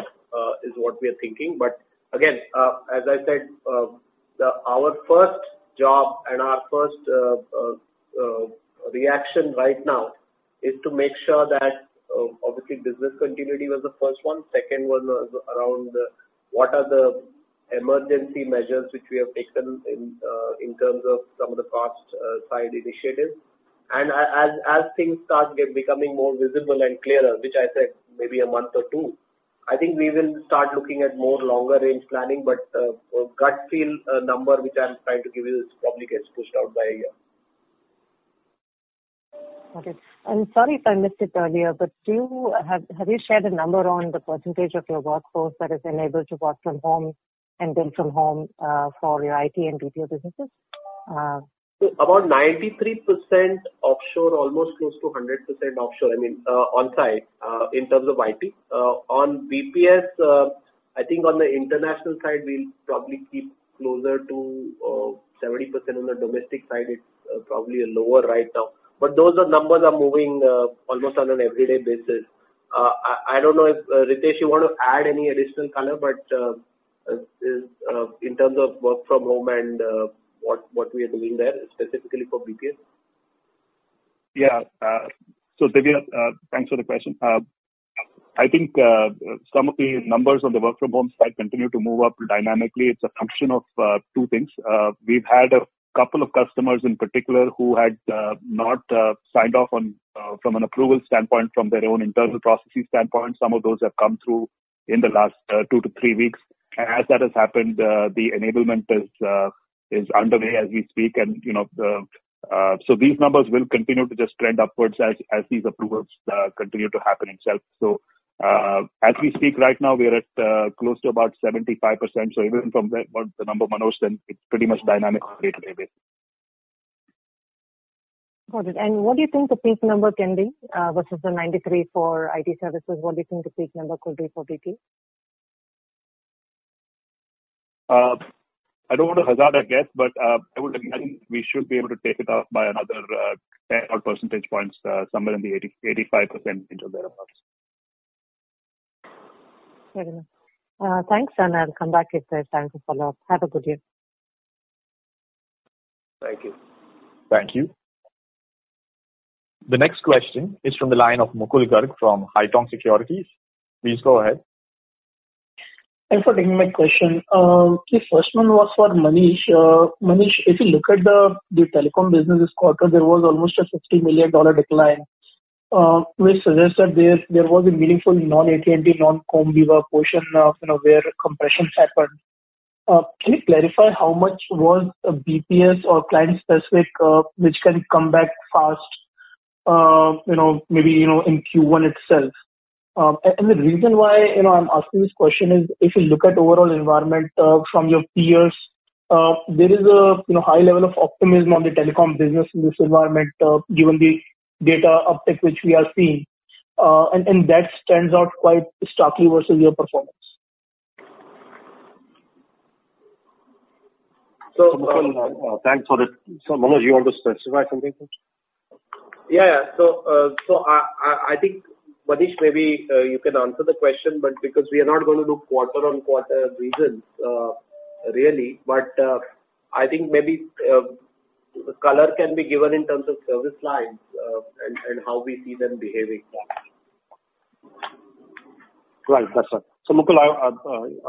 is what we are thinking. But again, as I said, our first job and our first reaction right now is to make sure that uh, obviously business continuity was the first one. Second one was around uh, what are the emergency measures which we have taken in uh, in terms of some of the cost uh, side initiatives. And as as things start get becoming more visible and clearer, which I said maybe a month or two, I think we will start looking at more longer range planning. But uh, gut feel uh, number which I'm trying to give you is probably gets pushed out by a year. Okay. I'm sorry if I missed it earlier, but do you have have you shared a number on the percentage of your workforce that is enabled to work from home and build from home uh, for your IT and BPO businesses? Uh, so about 93% offshore, almost close to 100% offshore, I mean, uh, on-site, uh, in terms of IT. Uh, on BPS, uh, I think on the international side, we'll probably keep closer to uh, 70% on the domestic side. It's uh, probably a lower right now. But those numbers are moving almost on an everyday basis. I, don't know if Ritesh, you want to add any additional color, but in terms of work from home and what what we are doing there specifically for BPS. Yeah. So Divya, thanks for the question. I think uh, some of the numbers on the work from home side continue to move up dynamically. It's a function of uh, two things. Uh, we've had a couple of customers in particular who had uh, not uh, signed off on uh, from an approval standpoint from their own internal processes standpoint. Some of those have come through in the last uh, two to three weeks. And as that has happened, uh, the enablement is uh, underway as we speak, and you know. the so these numbers will continue to just trend upwards as, as these approvals continue to happen itself. So uh, as we speak right now, we are at uh, close to about 75%. So even from the, the number Manoj then it's pretty much dynamic on a day-to-day basis. Got it. And what do you think the peak number can be uh, versus the 93 for IT services? What do you think the peak number could be for BP? I don't want to hazard a guess, but uh, I would imagine we should be able to take it up by another uh, 10 or percentage points, uh, somewhere in the 80, 85% range or thereabouts. Fair enough. Uh, thanks, and I'll come back if there's time to follow up. Have a good year. Thank you. Thank you. The next question is from the line of Mukul Garg from Haitong Securities. Please go ahead. Thanks for taking my question. Uh, the first one was for Manish. Uh, Manish, if you look at the telecom business this quarter, there was almost a $50 million decline, uh, which suggests that there there was a meaningful non-AT&T, non-Comviva portion of you know where compressions happened. Can you clarify how much was BPS or client-specific which can come back fast Uh you know, maybe you know in Q1 itself? The reason why you know I'm asking this question is if you look at overall environment uh, from your peers, uh, there is a you know high level of optimism on the telecom business in this environment uh, given the data uptick which we are seeing. And and that stands out quite starkly versus your performance. Mukul, thanks for that. So, Manoj, you want to specify something? Yeah. So so I I think, Manish, maybe uh, you can answer the question, but because we are not going to do quarter-on-quarter reasons uh, really. But uh, I think maybe color can be given in terms of service lines and how we see them behaving. Right. That's right. So Mukul,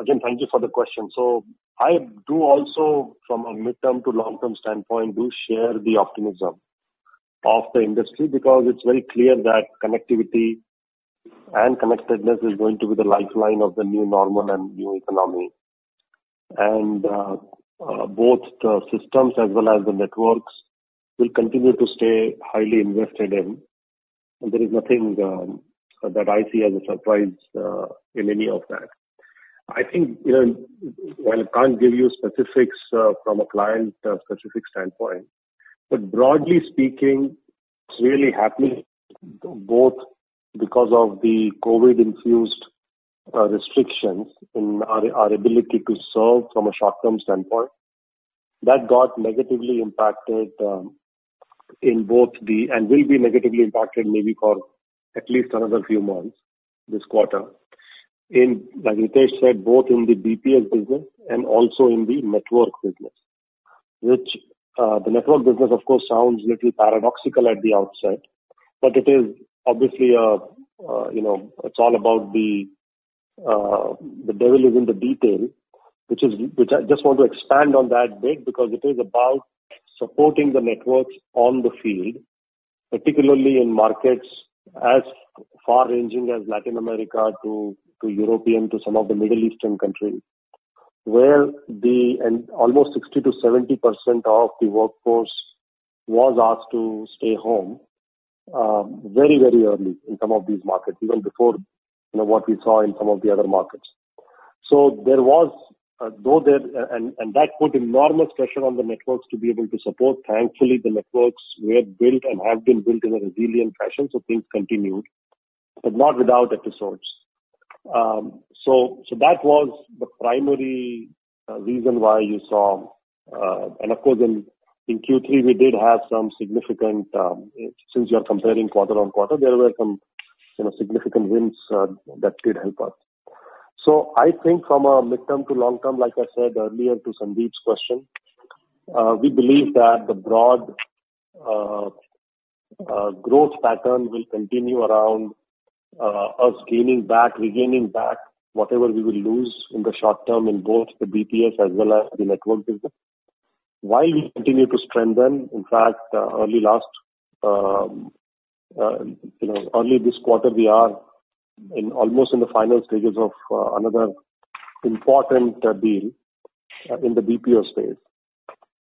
again, thank you for the question. So I do also, from a midterm to long-term standpoint, do share the optimism of the industry because it's very clear that connectivity and connectedness is going to be the lifeline of the new normal and new economy. And uh, uh, both the systems as well as the networks will continue to stay highly invested in. And there is nothing um, that I see as a surprise uh, in any of that. I think, you know, while I can't give you specifics from a client-specific standpoint, but broadly speaking, it's really happening both because of the COVID-infused uh, restrictions in our ability to serve from a short-term standpoint. That got negatively impacted um, in both the and will be negatively impacted maybe for at least another few months this quarter. In like Ritesh said, both in the BPS business and also in the network business. Which uh, the network business, of course, sounds a little paradoxical at the outset, but it is obviously uh, uh, you know, it's all about the uh, the devil is in the detail, which is which I just want to expand on that bit because it is about supporting the networks on the field, particularly in markets as far-ranging as Latin America to to European to some of the Middle Eastern countries, where the and almost 60 to 70 percent of the workforce was asked to stay home very very early in some of these markets, even before you know what we saw in some of the other markets. So there was, uh, though there, and, and that put enormous pressure on the networks to be able to support. Thankfully, the networks were built and have been built in a resilient fashion, so things continued, but not without episodes. Um, so, so that was the primary reason why you saw. Uh, and of course, in Q3, we did have some significant, um, since you're comparing quarter-on-quarter, there were some you know, significant wins uh, that did help us. So I think from a midterm to long-term, like I said earlier to Sandeep's question, uh, we believe that the broad uh, growth pattern will continue around us gaining back, regaining back whatever we will lose in the short term in both the BPS as well as the network business. While we continue to strengthen, in fact, uh, early last, um, uh, you know, early this quarter, we are in almost in the final stages of uh, another important deal in the BPO space.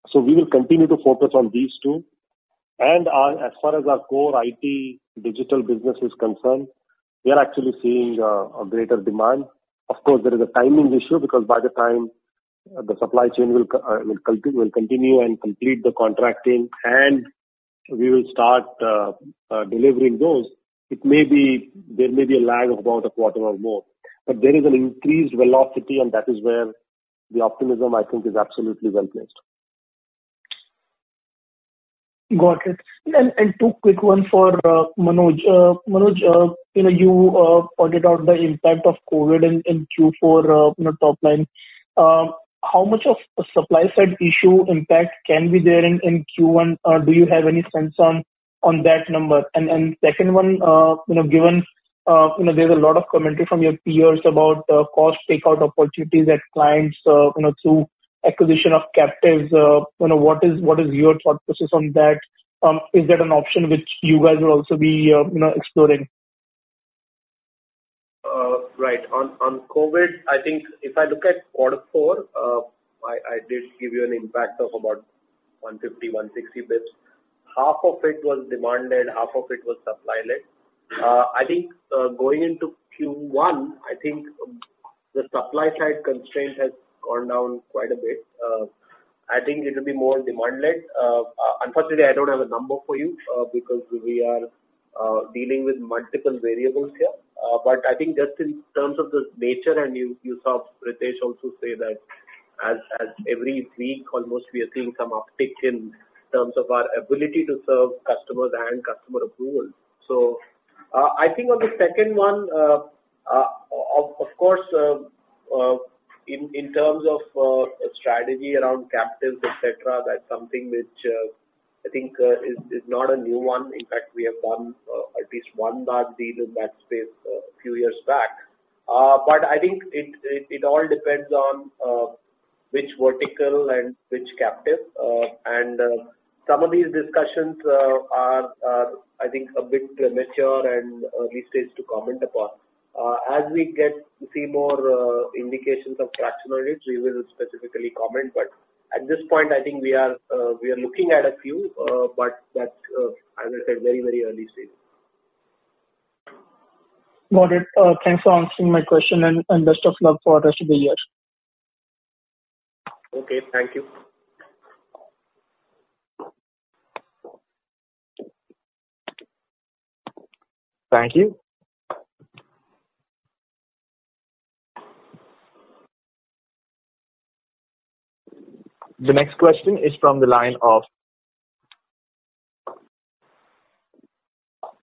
So we will continue to focus on these two. and As far as our core IT digital business is concerned, we are actually seeing a greater demand. Of course, there is a timing issue because by the time the supply chain will uh, will continue and complete the contracting and we will start uh, uh, delivering those, It may be there may be a lag of about a quarter or more. But there is an increased velocity, and that is where the optimism, I think, is absolutely well-placed. Got it. And Two quick ones for Manoj. Manoj, you pointed out the impact of COVID in Q4 top line. Um, How much of a supply side issue impact can be there in Q1? Do you have any sense on on that number? And second one, uh, you know, given uh you know there's a lot of commentary from your peers about cost takeout opportunities at clients uh you know through acquisition of captives, uh you know, what is your thought process on that? Is that an option which you guys will also be exploring? Right. On COVID, I think if I look at quarter four, uh, I did give you an impact of about 150, 160 basis. Half of it was demand-led, half of it was supply-led. Uh, I think uh, going into Q1, I think um, the supply side constraint has gone down quite a bit. I think it will be more demand-led. Unfortunately, I don't have a number for you because we are Uh, dealing with multiple variables here. Uh, but I think just in terms of the nature, and you you saw Ritesh also say that as as every week, almost we are seeing some uptick in terms of our ability to serve customers and customer approval. So uh, I think on the second one, of course, in in terms of strategy around captives, etc., that's something which I think uh, is not a new one. In fact, we have done uh, at least one large deal in that space uh, a few years back. But I think it all depends on which vertical and which captive. And some of these discussions are, I think, a bit premature and early stage to comment upon. As we get to see more indications of traction on it, we will specifically comment. But at this point, I think we are uh, looking at a few, uh, but that's, uh, as I said, very, very early stage. Got it. Thanks for answering my question and best of luck for the rest of the year. Okay. Thank you. Thank you. The next question is from the line of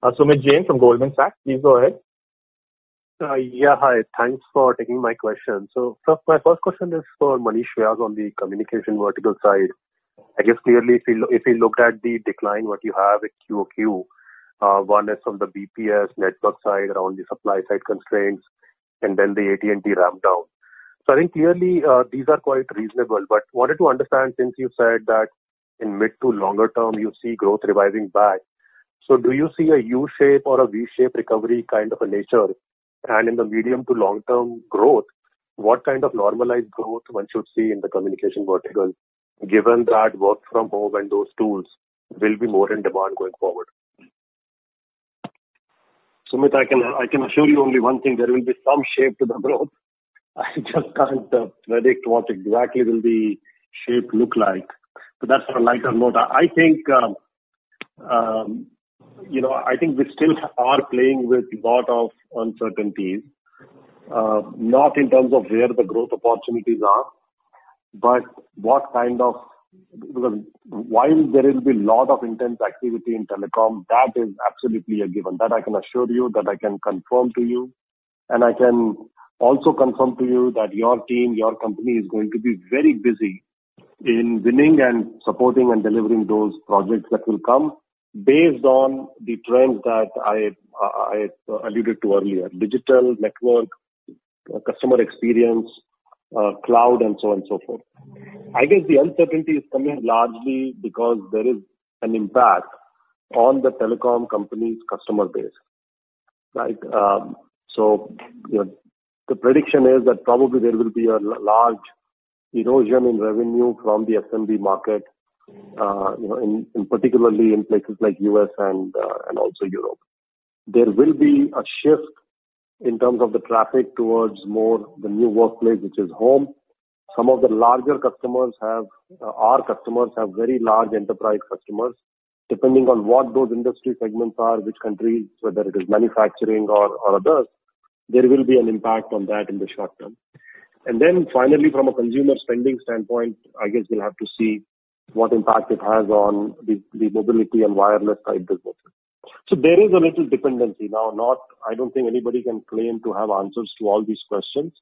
uh, Sumeet Jain from Goldman Sachs. Please go ahead. Uh, yeah. Hi. Thanks for taking my question. So my first question is for Manish Vyas on the communication vertical side. I guess clearly, if we looked at the decline, what you have at QOQ, uh, one is from the BPS network side around the supply side constraints, and then the AT&T ramp down. So I think clearly uh, these are quite reasonable. But wanted to understand since you said that in mid to longer term, you see growth reviving back. So do you see a U-shape or a V-shape recovery kind of a nature? And in the medium to long-term growth, what kind of normalized growth one should see in the communication vertical, given that work from home and those tools will be more in demand going forward? Sumeet, I can assure you only one thing. There will be some shape to the growth. I just can't predict what exactly will the shape look like. But that's on a lighter note. I think um, you know, I think we still are playing with a lot of uncertainties, uh, not in terms of where the growth opportunities are, but what kind of because while there will be a lot of intense activity in telecom, that is absolutely a given. That I can assure you, that I can confirm to you. And I can also confirm to you that your team, your company is going to be very busy in winning and supporting and delivering those projects that will come based on the trends that I I alluded to earlier: digital, network, customer experience, uh, cloud, and so on and so forth. I guess the uncertainty is coming largely because there is an impact on the telecom company's customer base. Right? Um, so the prediction is that probably there will be a large erosion in revenue from the SMB market, uh, you know, in, in particularly in places like U.S. and uh, and also Europe. There will be a shift in terms of the traffic towards more the new workplace, which is home. Some of the larger customers have our customers have very large enterprise customers. Depending on what those industry segments are, which countries, whether it is manufacturing or, or others, there will be an impact on that in the short term. And then finally, from a consumer spending standpoint, I guess we'll have to see what impact it has on the mobility and wireless type businesses. So there is a little dependency. Now, Not, I don't think anybody can claim to have answers to all these questions.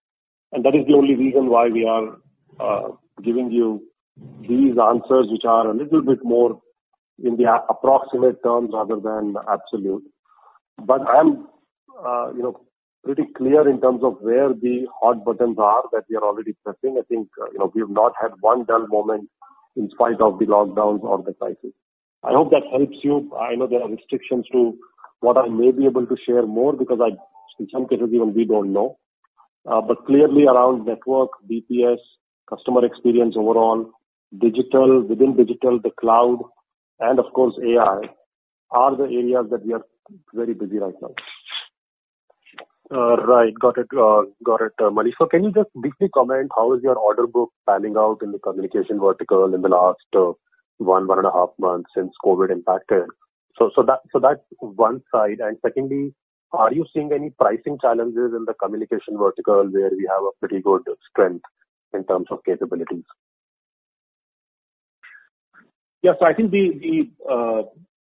And that is the only reason why we are giving you these answers, which are a little bit more in the approximate terms rather than absolute. But I'm, uh, you know, pretty clear in terms of where the hot buttons are that we are already pressing. I think, uh, you know, we have not had one dull moment in spite of the lockdowns or the crisis. I hope that helps you. I know there are restrictions to what I may be able to share more because I, in some cases, even we don't know. Uh, but clearly around network, BPS, customer experience overall, digital, within digital, the cloud, and of course AI are the areas that we are very busy right now. Uh, right. Got it. Uh, got it, uh, Manish. So can you just briefly comment how is your order book panning out in the communication vertical in the last one, one and a half months since COVID impacted? So, so that, so that's one side. And secondly, are you seeing any pricing challenges in the communication vertical where we have a pretty good strength in terms of capabilities? Yeah. So I think the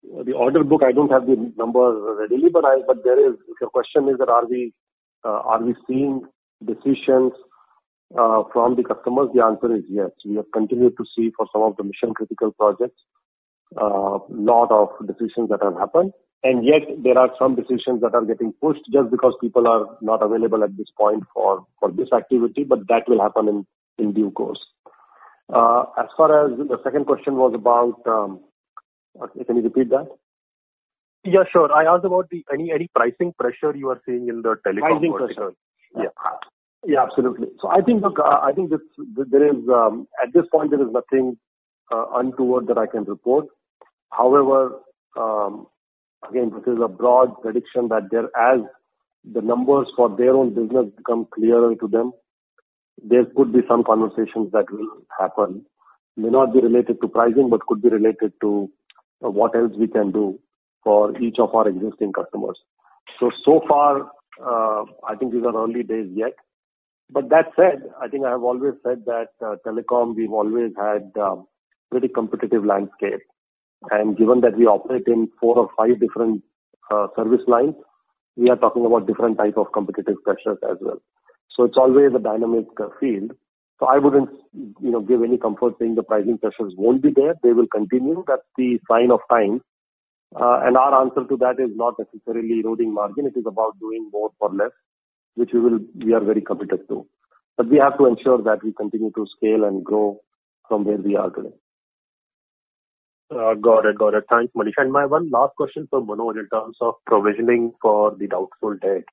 the order book, I don't have the number readily, but I but there is. If your question is that are we uh, are we seeing decisions uh, from the customers? The answer is yes. We have continued to see for some of the mission critical projects a uh, lot of decisions that have happened, and yet there are some decisions that are getting pushed just because people are not available at this point for for this activity, but that will happen in in due course. Uh, as far as the second question was about, um, can you repeat that? Yeah, sure. I asked about the any any pricing pressure you are seeing in the telecom pricing vertical. Pressure. Yeah. Yeah, absolutely. So I think, look, uh, I think this, there is, um, at this point, there is nothing uh, untoward that I can report. However, um, again, this is a broad prediction that there, as the numbers for their own business become clearer to them, there could be some conversations that will happen. May not be related to pricing, but could be related to what else we can do for each of our existing customers. So, so far, uh, I think these are early days yet. But that said, I think I have always said that uh, telecom, we've always had um, pretty competitive landscape. And given that we operate in four or five different uh, service lines, we are talking about different type of competitive pressures as well. So it's always a dynamic uh, field. So I wouldn't, you know, give any comfort saying the pricing pressures won't be there. They will continue. That's the sign of time. Uh, and our answer to that is not necessarily eroding margin. It is about doing more for less, which we will, we are very committed to. But we have to ensure that we continue to scale and grow from where we are today. Uh, got it, got it. Thanks, Manish. And my one last question for Manoj in terms of provisioning for the doubtful debt.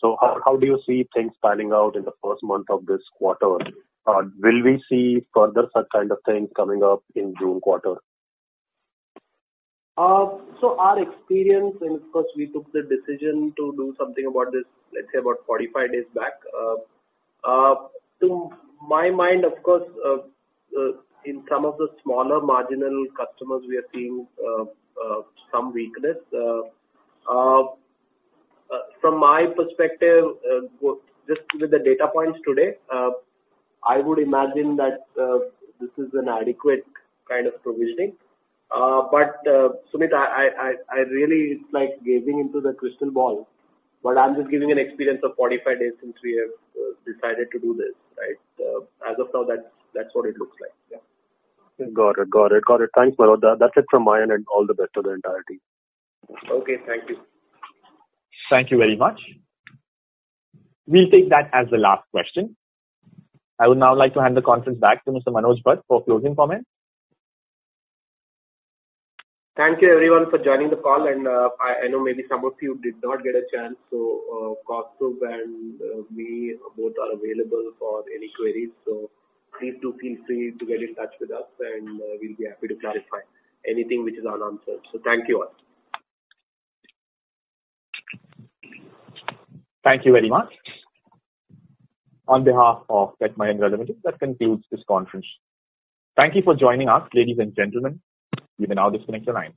So how, how do you see things panning out in the first month of this quarter? Uh, will we see further such kind of things coming up in June quarter? Uh, so our experience, and of course we took the decision to do something about this, let's say about 45 days back. Uh, uh to my mind, of course, uh, uh, in some of the smaller marginal customers, we are seeing some weakness. From my perspective, just with the data points today, I would imagine that uh, this is an adequate kind of provisioning. Uh, but uh, Sumeet, I really, it's like gazing into the crystal ball, but I'm just giving an experience of 45 days since we have decided to do this, right? As of now, that that's what it looks like. Yeah. Got it. Got it. Got it. Thanks, Manoj. That's it from my end, and all the best to the entire team. Okay. Thank you. Thank you very much. We'll take that as the last question. I would now like to hand the conference back to Mr. Manoj Bhat for closing comments. Thank you everyone for joining the call and uh, I, I, know maybe some of you did not get a chance so uh, Kaustubh and uh, me both are available for any queries so please do feel free to get in touch with us and uh, we'll be happy to clarify anything which is unanswered. So thank you all. Thank you very much. On behalf of Tech Mahindra Limited, that concludes this conference. Thank you for joining us, ladies and gentlemen. You may now disconnect your lines.